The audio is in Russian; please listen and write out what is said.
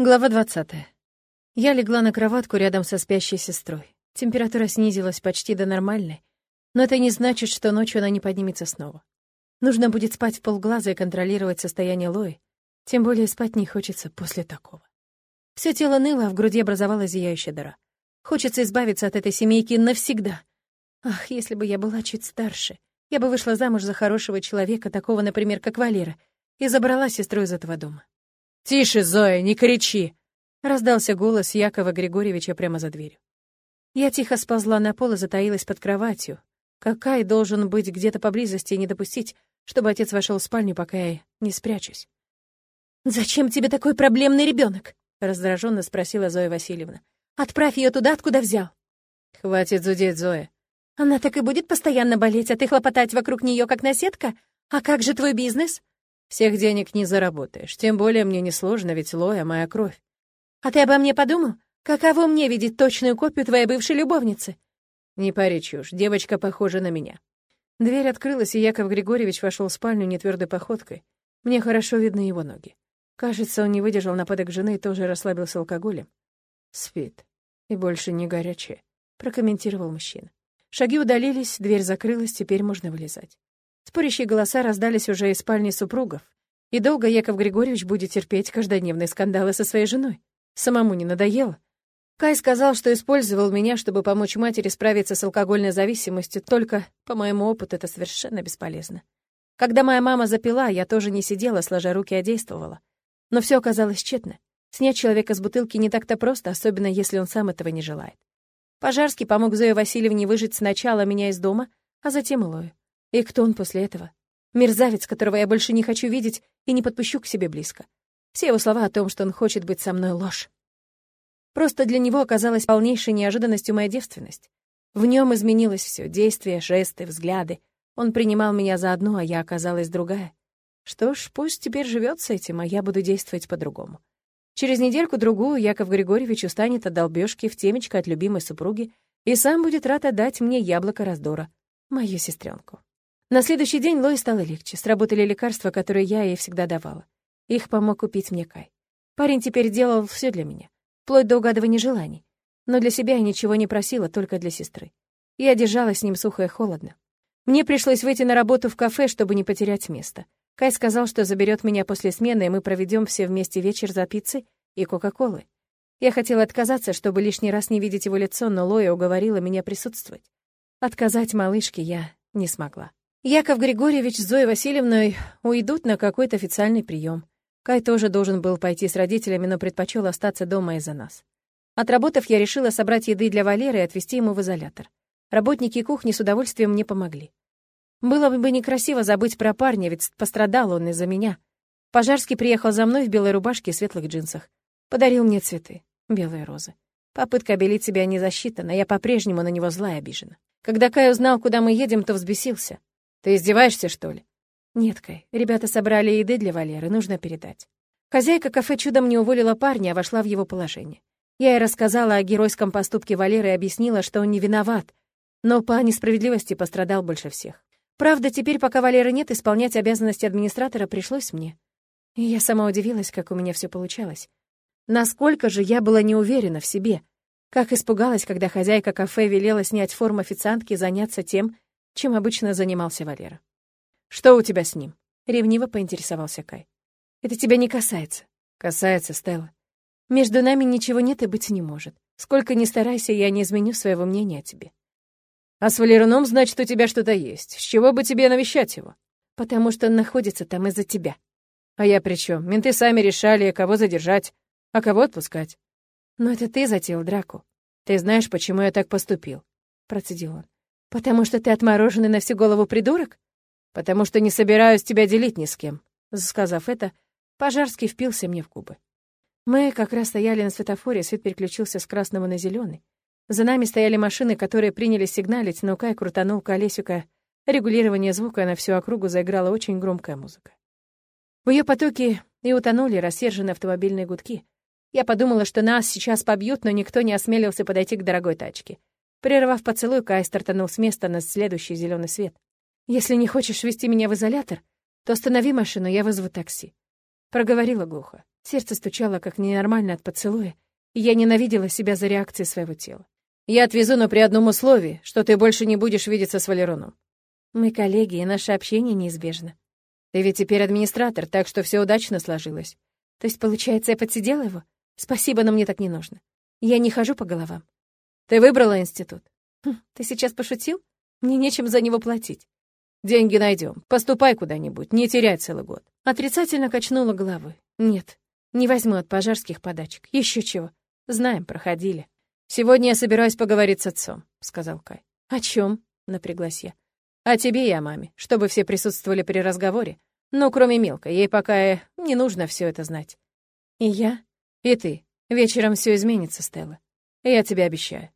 Глава 20. Я легла на кроватку рядом со спящей сестрой. Температура снизилась почти до нормальной, но это не значит, что ночью она не поднимется снова. Нужно будет спать в полглаза и контролировать состояние Лои, тем более спать не хочется после такого. Все тело ныло, а в груди образовалась зияющая дыра. Хочется избавиться от этой семейки навсегда. Ах, если бы я была чуть старше, я бы вышла замуж за хорошего человека, такого, например, как Валера, и забрала сестру из этого дома. «Тише, Зоя, не кричи!» — раздался голос Якова Григорьевича прямо за дверью. Я тихо сползла на пол и затаилась под кроватью. Какай должен быть где-то поблизости и не допустить, чтобы отец вошел в спальню, пока я не спрячусь. «Зачем тебе такой проблемный ребенок? раздраженно спросила Зоя Васильевна. «Отправь ее туда, откуда взял». «Хватит зудеть, Зоя». «Она так и будет постоянно болеть, а ты хлопотать вокруг нее как наседка? А как же твой бизнес?» Всех денег не заработаешь. Тем более мне несложно, ведь Лоя — моя кровь. А ты обо мне подумал? Каково мне видеть точную копию твоей бывшей любовницы? Не пари чушь, девочка похожа на меня. Дверь открылась, и Яков Григорьевич вошел в спальню нетвердой походкой. Мне хорошо видны его ноги. Кажется, он не выдержал нападок жены и тоже расслабился алкоголем. Спит. И больше не горячее, прокомментировал мужчина. Шаги удалились, дверь закрылась, теперь можно вылезать. Спорящие голоса раздались уже из спальни супругов. И долго Яков Григорьевич будет терпеть каждодневные скандалы со своей женой? Самому не надоело? Кай сказал, что использовал меня, чтобы помочь матери справиться с алкогольной зависимостью, только, по моему опыту, это совершенно бесполезно. Когда моя мама запила, я тоже не сидела, сложа руки, а действовала. Но все оказалось тщетно. Снять человека с бутылки не так-то просто, особенно если он сам этого не желает. Пожарский помог Зое Васильевне выжить сначала меня из дома, а затем Илою. И кто он после этого? Мерзавец, которого я больше не хочу видеть и не подпущу к себе близко. Все его слова о том, что он хочет быть со мной, ложь. Просто для него оказалась полнейшей неожиданностью моя девственность. В нем изменилось все: действия, жесты, взгляды. Он принимал меня за одну, а я оказалась другая. Что ж, пусть теперь живет с этим, а я буду действовать по-другому. Через недельку-другую Яков Григорьевич устанет от долбёжки в темечко от любимой супруги и сам будет рад отдать мне яблоко раздора, мою сестренку. На следующий день Лой стало легче. Сработали лекарства, которые я ей всегда давала. Их помог купить мне Кай. Парень теперь делал все для меня, вплоть до угадывания желаний. Но для себя я ничего не просила, только для сестры. Я держалась с ним сухо и холодно. Мне пришлось выйти на работу в кафе, чтобы не потерять место. Кай сказал, что заберет меня после смены, и мы проведем все вместе вечер за пиццей и Кока-Колой. Я хотела отказаться, чтобы лишний раз не видеть его лицо, но Лоя уговорила меня присутствовать. Отказать малышке я не смогла. Яков Григорьевич с Зоей Васильевной уйдут на какой-то официальный прием. Кай тоже должен был пойти с родителями, но предпочел остаться дома из-за нас. Отработав, я решила собрать еды для Валеры и отвезти ему в изолятор. Работники кухни с удовольствием мне помогли. Было бы некрасиво забыть про парня, ведь пострадал он из-за меня. Пожарский приехал за мной в белой рубашке и светлых джинсах. Подарил мне цветы, белые розы. Попытка обелить себя не засчитана, я по-прежнему на него зла и обижена. Когда Кай узнал, куда мы едем, то взбесился. Ты издеваешься, что ли? Нет, Кай, ребята собрали еды для Валеры, нужно передать. Хозяйка кафе чудом не уволила парня, а вошла в его положение. Я ей рассказала о геройском поступке Валеры и объяснила, что он не виноват, но по несправедливости пострадал больше всех. Правда, теперь, пока Валеры нет, исполнять обязанности администратора пришлось мне. И я сама удивилась, как у меня все получалось. Насколько же я была не уверена в себе. Как испугалась, когда хозяйка кафе велела снять форму официантки и заняться тем, чем обычно занимался Валера. «Что у тебя с ним?» — ревниво поинтересовался Кай. «Это тебя не касается». «Касается, Стелла. Между нами ничего нет и быть не может. Сколько ни старайся, я не изменю своего мнения о тебе». «А с Валеруном, значит, у тебя что-то есть. С чего бы тебе навещать его?» «Потому что он находится там из-за тебя». «А я при чем? Менты сами решали, кого задержать, а кого отпускать». «Но это ты затеял драку. Ты знаешь, почему я так поступил?» Процедил он. «Потому что ты отмороженный на всю голову придурок?» «Потому что не собираюсь тебя делить ни с кем». Сказав это, Пожарский впился мне в губы. Мы как раз стояли на светофоре, свет переключился с красного на зеленый. За нами стояли машины, которые приняли сигналить, но Кай крутанул колесико регулирование звука, на всю округу заиграла очень громкая музыка. В ее потоке и утонули рассерженные автомобильные гудки. Я подумала, что нас сейчас побьют, но никто не осмелился подойти к дорогой тачке. Прервав поцелуй, Кай стартанул с места на следующий зеленый свет. «Если не хочешь вести меня в изолятор, то останови машину, я вызову такси». Проговорила глухо. Сердце стучало, как ненормально от поцелуя, и я ненавидела себя за реакции своего тела. «Я отвезу, но при одном условии, что ты больше не будешь видеться с Валероном». «Мы коллеги, и наше общение неизбежно». «Ты ведь теперь администратор, так что все удачно сложилось». «То есть, получается, я подсидела его? Спасибо, но мне так не нужно. Я не хожу по головам». «Ты выбрала институт?» хм, «Ты сейчас пошутил? Мне нечем за него платить». «Деньги найдем. Поступай куда-нибудь, не теряй целый год». Отрицательно качнула головой. «Нет, не возьму от пожарских подачек. Еще чего. Знаем, проходили. Сегодня я собираюсь поговорить с отцом, сказал Кай. О чем? напряглась я. О тебе и о маме, чтобы все присутствовали при разговоре. Ну, кроме мелкой, ей пока не нужно все это знать. И я? И ты. Вечером все изменится, Стелла. Я тебе обещаю.